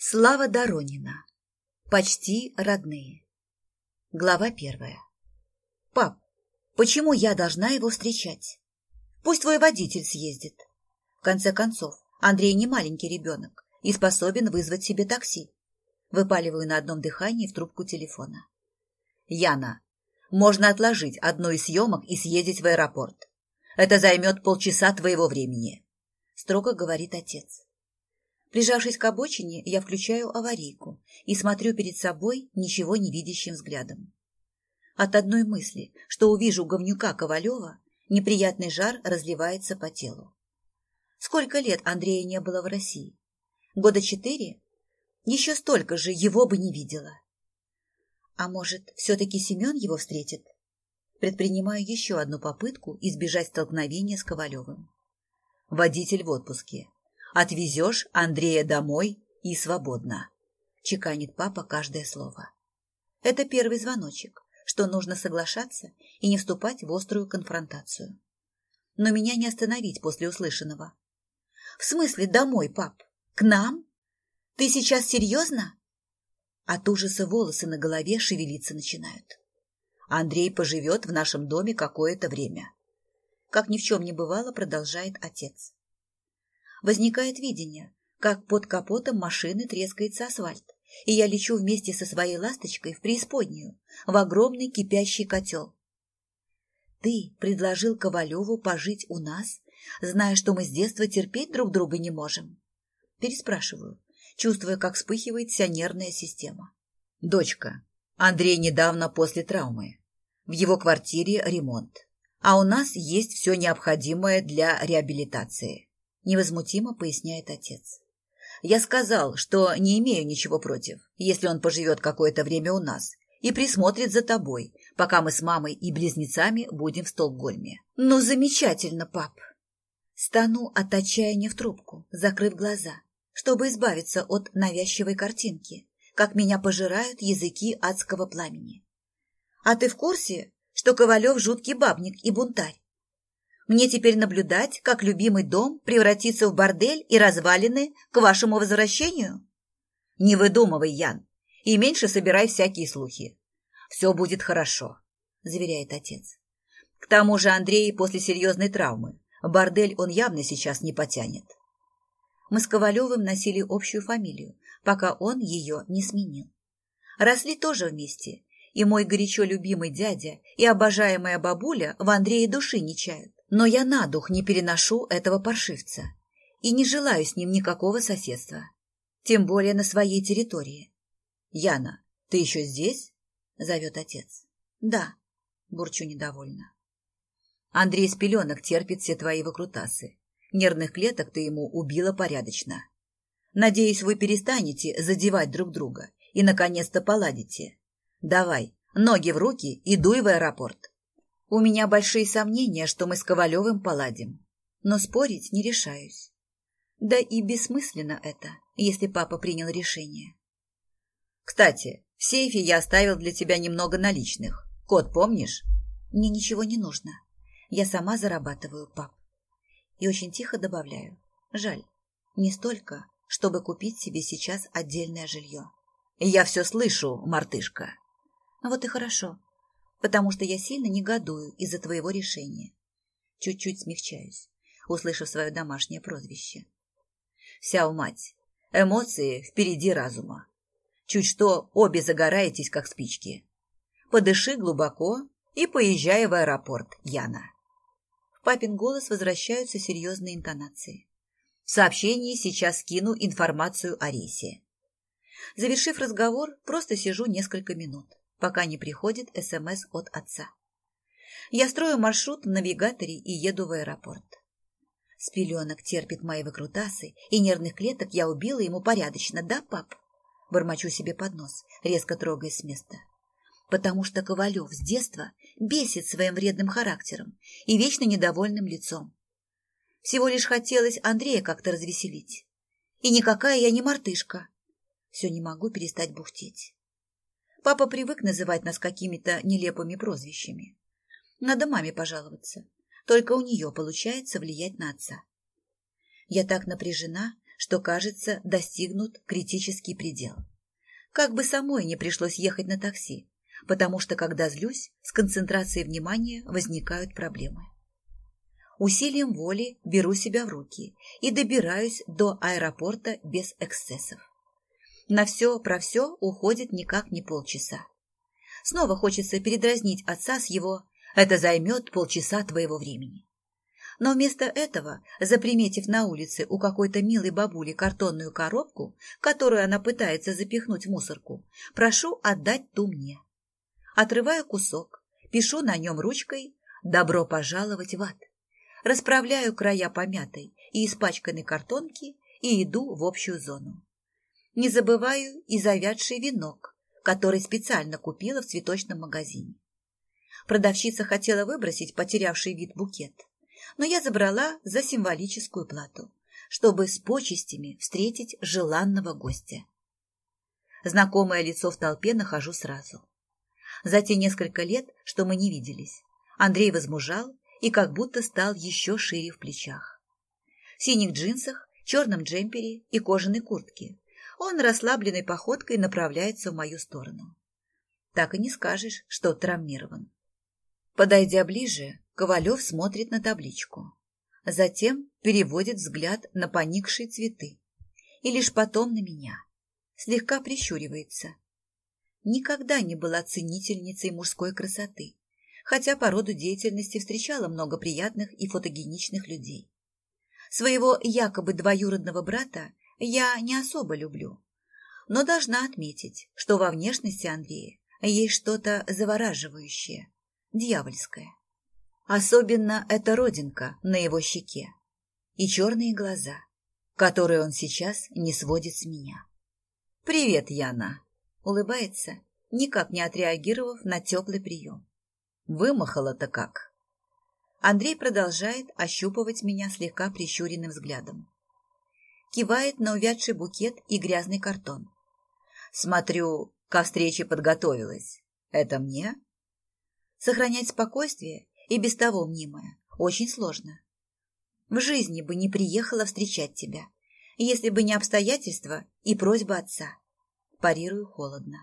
Слава Доронина. Почти родные. Глава первая. Пап, почему я должна его встречать? Пусть твой водитель съездит. В конце концов, Андрей не маленький ребенок и способен вызвать себе такси. Выпаливаю на одном дыхании в трубку телефона. Яна, можно отложить одну из съемок и съездить в аэропорт. Это займет полчаса твоего времени, строго говорит отец. Прижавшись к обочине, я включаю аварийку и смотрю перед собой ничего не видящим взглядом. От одной мысли, что увижу говнюка Ковалева, неприятный жар разливается по телу. Сколько лет Андрея не было в России? Года четыре? Еще столько же его бы не видела. А может, все-таки Семен его встретит? Предпринимаю еще одну попытку избежать столкновения с Ковалевым. Водитель в отпуске. Отвезешь Андрея домой и свободно. Чеканит папа каждое слово. Это первый звоночек, что нужно соглашаться и не вступать в острую конфронтацию. Но меня не остановить после услышанного. В смысле домой, пап? К нам? Ты сейчас серьезно? От ужаса волосы на голове шевелиться начинают. Андрей поживет в нашем доме какое-то время. Как ни в чем не бывало, продолжает отец возникает видение, как под капотом машины трескается асфальт, и я лечу вместе со своей ласточкой в преисподнюю, в огромный кипящий котел. Ты предложил Ковалеву пожить у нас, зная, что мы с детства терпеть друг друга не можем? Переспрашиваю, чувствуя, как вспыхивает вся нервная система. Дочка, Андрей недавно после травмы. В его квартире ремонт. А у нас есть все необходимое для реабилитации невозмутимо поясняет отец. Я сказал, что не имею ничего против, если он поживет какое-то время у нас и присмотрит за тобой, пока мы с мамой и близнецами будем в Стокгольме. Ну, замечательно, пап. Стану от отчаяния в трубку, закрыв глаза, чтобы избавиться от навязчивой картинки, как меня пожирают языки адского пламени. А ты в курсе, что Ковалев жуткий бабник и бунтарь? Мне теперь наблюдать, как любимый дом превратится в бордель и развалины к вашему возвращению? Не выдумывай, Ян, и меньше собирай всякие слухи. Все будет хорошо, заверяет отец. К тому же Андрей после серьезной травмы. Бордель он явно сейчас не потянет. Мы с Ковалевым носили общую фамилию, пока он ее не сменил. Росли тоже вместе, и мой горячо любимый дядя и обожаемая бабуля в Андрее души не чают. Но я на дух не переношу этого паршивца и не желаю с ним никакого соседства, тем более на своей территории. «Яна, ты еще здесь?» — зовет отец. «Да», — бурчу недовольно. Андрей с пеленок терпит все твои выкрутасы. Нервных клеток ты ему убила порядочно. Надеюсь, вы перестанете задевать друг друга и, наконец-то, поладите. Давай, ноги в руки и дуй в аэропорт. У меня большие сомнения, что мы с Ковалевым поладим, но спорить не решаюсь. Да и бессмысленно это, если папа принял решение. Кстати, в сейфе я оставил для тебя немного наличных. Код помнишь? Мне ничего не нужно. Я сама зарабатываю, пап. И очень тихо добавляю. Жаль, не столько, чтобы купить себе сейчас отдельное жилье. Я все слышу, мартышка. Вот и хорошо потому что я сильно негодую из-за твоего решения. Чуть-чуть смягчаюсь, услышав свое домашнее прозвище. Вся мать. Эмоции впереди разума. Чуть что, обе загораетесь, как спички. Подыши глубоко и поезжай в аэропорт, Яна. В папин голос возвращаются серьезные интонации. В сообщении сейчас скину информацию о рейсе. Завершив разговор, просто сижу несколько минут пока не приходит СМС от отца. Я строю маршрут в навигаторе и еду в аэропорт. С пеленок терпит мои выкрутасы, и нервных клеток я убила ему порядочно, да, пап? Бормочу себе под нос, резко трогаясь с места. Потому что Ковалев с детства бесит своим вредным характером и вечно недовольным лицом. Всего лишь хотелось Андрея как-то развеселить. И никакая я не мартышка. Все не могу перестать бухтеть. Папа привык называть нас какими-то нелепыми прозвищами. Надо маме пожаловаться. Только у нее получается влиять на отца. Я так напряжена, что, кажется, достигнут критический предел. Как бы самой не пришлось ехать на такси, потому что, когда злюсь, с концентрацией внимания возникают проблемы. Усилием воли беру себя в руки и добираюсь до аэропорта без эксцессов. На все про все уходит никак не полчаса. Снова хочется передразнить отца с его «это займет полчаса твоего времени». Но вместо этого, заприметив на улице у какой-то милой бабули картонную коробку, которую она пытается запихнуть в мусорку, прошу отдать ту мне. Отрываю кусок, пишу на нем ручкой «Добро пожаловать в ад». Расправляю края помятой и испачканной картонки и иду в общую зону. Не забываю и завядший венок, который специально купила в цветочном магазине. Продавщица хотела выбросить потерявший вид букет, но я забрала за символическую плату, чтобы с почестями встретить желанного гостя. Знакомое лицо в толпе нахожу сразу. За те несколько лет, что мы не виделись, Андрей возмужал и как будто стал еще шире в плечах. В синих джинсах, черном джемпере и кожаной куртке он расслабленной походкой направляется в мою сторону. Так и не скажешь, что травмирован. Подойдя ближе, Ковалев смотрит на табличку. Затем переводит взгляд на поникшие цветы. И лишь потом на меня. Слегка прищуривается. Никогда не была ценительницей мужской красоты, хотя по роду деятельности встречала много приятных и фотогеничных людей. Своего якобы двоюродного брата я не особо люблю, но должна отметить, что во внешности Андрея есть что-то завораживающее, дьявольское. Особенно эта родинка на его щеке и черные глаза, которые он сейчас не сводит с меня. «Привет, Яна!» — улыбается, никак не отреагировав на теплый прием. «Вымахала-то как!» Андрей продолжает ощупывать меня слегка прищуренным взглядом. Кивает на увядший букет и грязный картон. Смотрю, ко встрече подготовилась. Это мне? Сохранять спокойствие и без того мнимое очень сложно. В жизни бы не приехала встречать тебя, если бы не обстоятельства и просьба отца. Парирую холодно.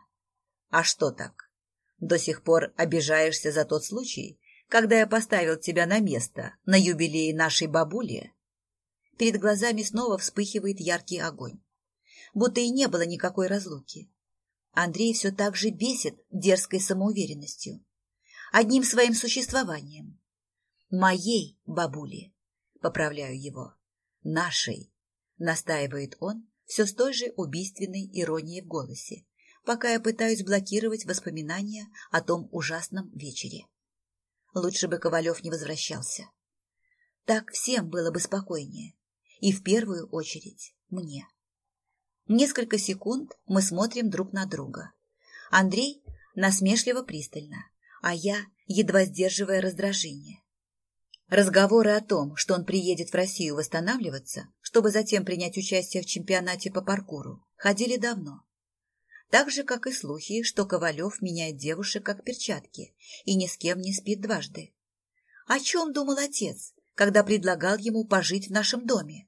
А что так? До сих пор обижаешься за тот случай, когда я поставил тебя на место на юбилее нашей бабули? Перед глазами снова вспыхивает яркий огонь. Будто и не было никакой разлуки. Андрей все так же бесит дерзкой самоуверенностью одним своим существованием. Моей бабули, поправляю его, нашей, настаивает он все с той же убийственной иронией в голосе, пока я пытаюсь блокировать воспоминания о том ужасном вечере. Лучше бы Ковалев не возвращался. Так всем было бы спокойнее. И в первую очередь мне. Несколько секунд мы смотрим друг на друга. Андрей насмешливо пристально, а я едва сдерживая раздражение. Разговоры о том, что он приедет в Россию восстанавливаться, чтобы затем принять участие в чемпионате по паркуру, ходили давно. Так же, как и слухи, что Ковалев меняет девушек как перчатки и ни с кем не спит дважды. О чем думал отец, когда предлагал ему пожить в нашем доме?